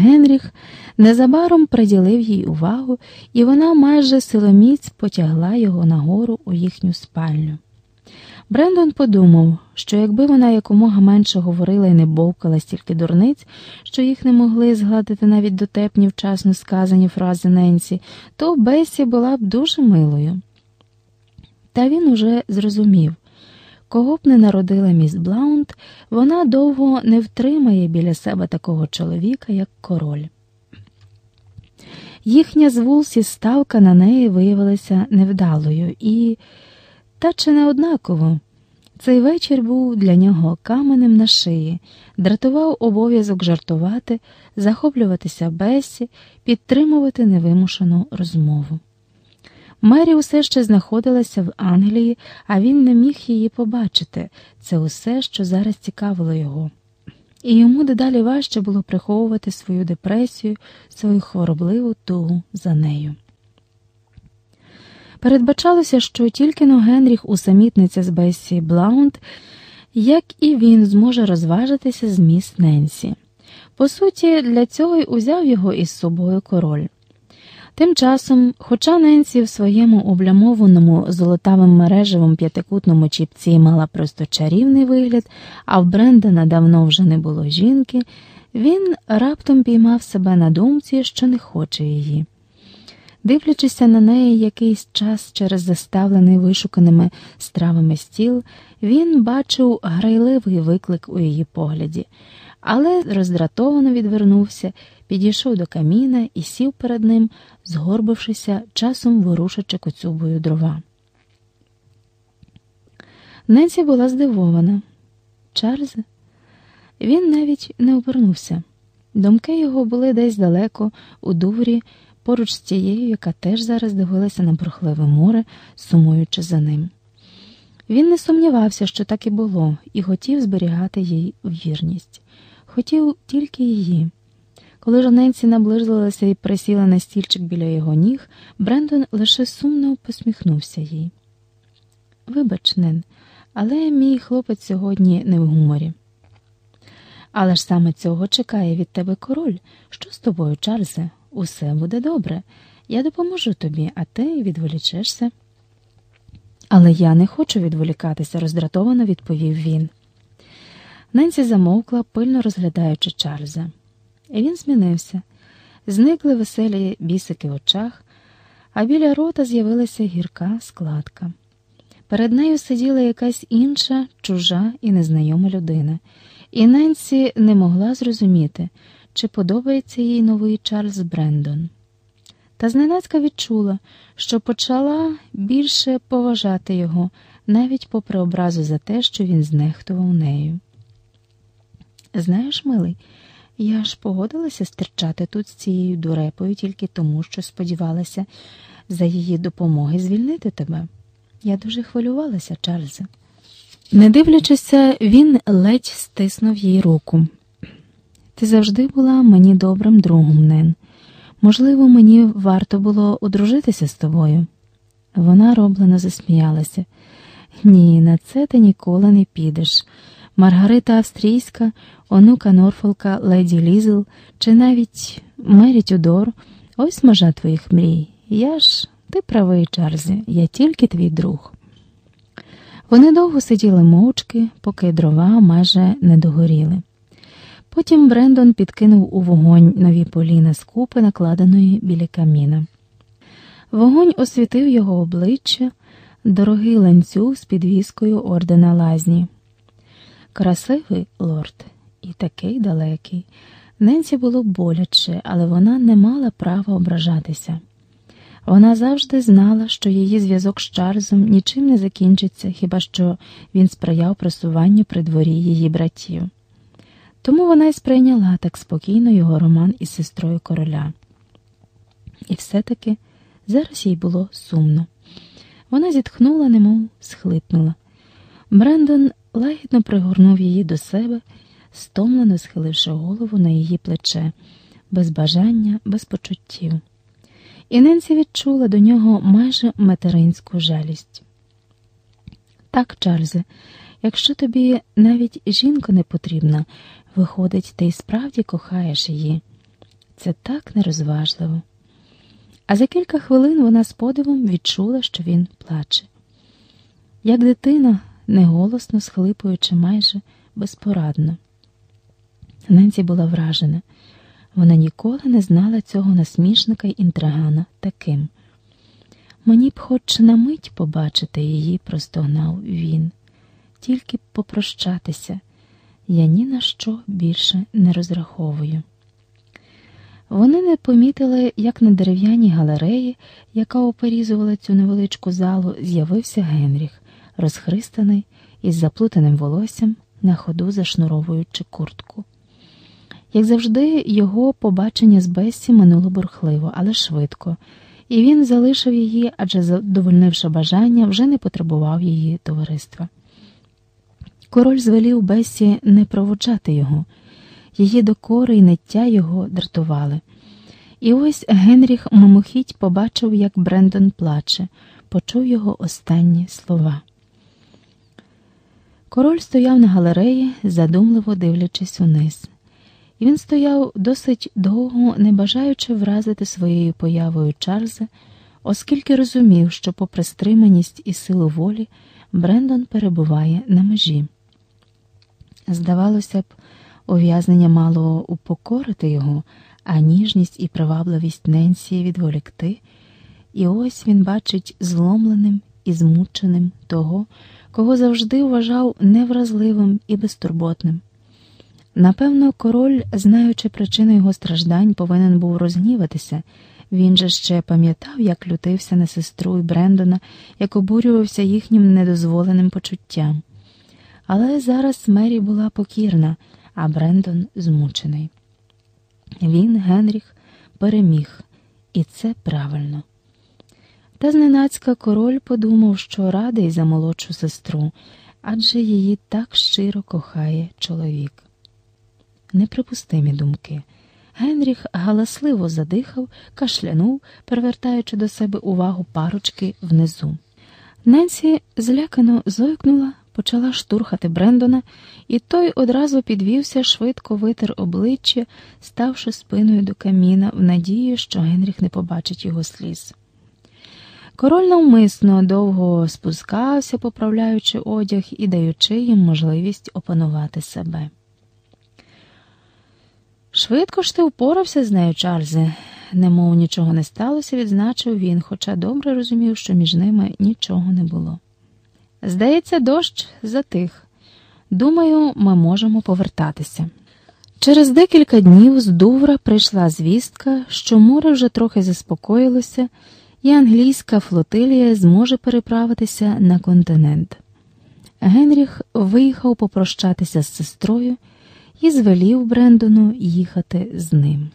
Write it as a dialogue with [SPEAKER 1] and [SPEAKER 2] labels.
[SPEAKER 1] Генріх незабаром приділив їй увагу, і вона майже силоміць потягла його нагору у їхню спальню. Брендон подумав, що якби вона якомога менше говорила і не бовкала стільки дурниць, що їх не могли згладити навіть дотепні вчасно сказані фрази Ненсі, то Бесі була б дуже милою. Та він уже зрозумів. Кого б не народила міс Блаунд, вона довго не втримає біля себе такого чоловіка, як король. Їхня з Вулсі ставка на неї виявилася невдалою і, та чи не однаково, цей вечір був для нього каменем на шиї, дратував обов'язок жартувати, захоплюватися Бесі, підтримувати невимушену розмову. Мері усе ще знаходилася в Англії, а він не міг її побачити. Це усе, що зараз цікавило його. І йому дедалі важче було приховувати свою депресію, свою хворобливу тугу за нею. Передбачалося, що тільки но Генріх усамітниться з Бесі Блаунд, як і він зможе розважитися з міс Ненсі. По суті, для цього й узяв його із собою король. Тим часом, хоча Ненсі в своєму облямованому золотавим мережевому п'ятикутному чіпці мала просто чарівний вигляд, а в Брендана давно вже не було жінки, він раптом піймав себе на думці, що не хоче її. Дивлячися на неї якийсь час через заставлений вишуканими стравами стіл, він бачив грайливий виклик у її погляді, але роздратовано відвернувся, підійшов до каміна і сів перед ним, згорбившися, часом ворушачи коцюбою дрова. Ненсі була здивована. Чарльзе? Він навіть не обернувся. Думки його були десь далеко, у дурі, поруч з тією, яка теж зараз дивилася на бурхливе море, сумуючи за ним. Він не сумнівався, що так і було, і хотів зберігати їй вірність. Хотів тільки її. Коли ж Ненсі наблизилася і присіла на стільчик біля його ніг, Брендон лише сумно посміхнувся їй. Вибач, Нен, але мій хлопець сьогодні не в гуморі. Але ж саме цього чекає від тебе король. Що з тобою, Чарльзе? Усе буде добре. Я допоможу тобі, а ти відволічешся. Але я не хочу відволікатися, роздратовано відповів він. Ненсі замовкла, пильно розглядаючи Чарльза. Він змінився, зникли веселі бісики в очах, а біля рота з'явилася гірка складка. Перед нею сиділа якась інша, чужа і незнайома людина, і Ненсі не могла зрозуміти, чи подобається їй новий Чарльз Брендон. Та зненацька відчула, що почала більше поважати його, навіть попри образу за те, що він знехтував нею. Знаєш, милий, я ж погодилася стирчати тут з цією дурепою тільки тому, що сподівалася за її допомоги звільнити тебе. Я дуже хвилювалася, Чарльзе. Не дивлячися, він ледь стиснув їй руку. Ти завжди була мені добрим другом, Нен. Можливо, мені варто було одружитися з тобою. Вона роблено засміялася. Ні, на це ти ніколи не підеш. Маргарита Австрійська, онука Норфолка, леді Лізел чи навіть Мері Тюдор, ось межа твоїх мрій. Я ж, ти правий, Чарльзі, я тільки твій друг. Вони довго сиділи мовчки, поки дрова майже не догоріли. Потім Брендон підкинув у вогонь нові поліна з купи, накладеної біля каміна. Вогонь освітив його обличчя, дорогий ланцюг з підвіскою ордена лазні. Красивий лорд і такий далекий. Ненсі було боляче, але вона не мала права ображатися. Вона завжди знала, що її зв'язок з Чарльзом нічим не закінчиться, хіба що він сприяв просуванню при дворі її братів. Тому вона й сприйняла так спокійно його роман із сестрою короля. І все-таки зараз їй було сумно. Вона зітхнула, немов схлипнула. Брендон лагідно пригорнув її до себе, стомлено схиливши голову на її плече, без бажання, без почуттів. І Ненсі відчула до нього майже материнську жалість. Так, Чарльзе, якщо тобі навіть жінка не потрібна, виходить, ти й справді кохаєш її. Це так нерозважливо. А за кілька хвилин вона з подивом відчула, що він плаче. Як дитина, неголосно схлипуючи майже безпорадно. Ненці була вражена. Вона ніколи не знала цього насмішника й інтригана таким. Мені б хоч на мить побачити її, простогнав він, тільки б попрощатися. Я ні на що більше не розраховую. Вони не помітили, як на дерев'яній галереї, яка оперізувала цю невеличку залу, з'явився Генріх, розхристаний із заплутаним волоссям, на ходу зашнуровуючи куртку. Як завжди, його побачення з Бессі минуло бурхливо, але швидко, і він залишив її, адже, задовольнивши бажання, вже не потребував її товариства. Король звелів Бесі не проводжати його, її докори й ниття його дратували. І ось Генріх мимохідь побачив, як Брендон плаче, почув його останні слова. Король стояв на галереї, задумливо дивлячись униз. І він стояв досить довго, не бажаючи вразити своєю появою Чарльза, оскільки розумів, що, попри стриманість і силу волі, Брендон перебуває на межі. Здавалося б, ув'язнення мало упокорити його, а ніжність і привабливість Ненсі відволікти, і ось він бачить зломленим і змученим того, кого завжди вважав невразливим і безтурботним. Напевно, король, знаючи причину його страждань, повинен був розгніватися. Він же ще пам'ятав, як лютився на сестру і Брендона, як обурювався їхнім недозволеним почуттям. Але зараз Мері була покірна, а Брендон змучений. Він, Генріх, переміг, і це правильно. Та зненацька король подумав, що радий за молодшу сестру, адже її так щиро кохає чоловік. Неприпустимі думки. Генріх галасливо задихав, кашлянув, привертаючи до себе увагу парочки внизу. Ненсі злякано зойкнула, почала штурхати Брендона, і той одразу підвівся, швидко витер обличчя, ставши спиною до каміна, в надії, що Генріх не побачить його сліз. Король навмисно довго спускався, поправляючи одяг і даючи їм можливість опанувати себе. Швидко ж ти впорався з нею, Чарльзе, немов нічого не сталося, відзначив він, хоча добре розумів, що між ними нічого не було. Здається, дощ затих. Думаю, ми можемо повертатися. Через декілька днів з Дувра прийшла звістка, що море вже трохи заспокоїлося, і англійська флотилія зможе переправитися на континент. Генріх виїхав попрощатися з сестрою і звелів Брендону їхати з ним.